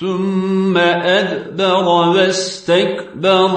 ثم أدبر واستكبر.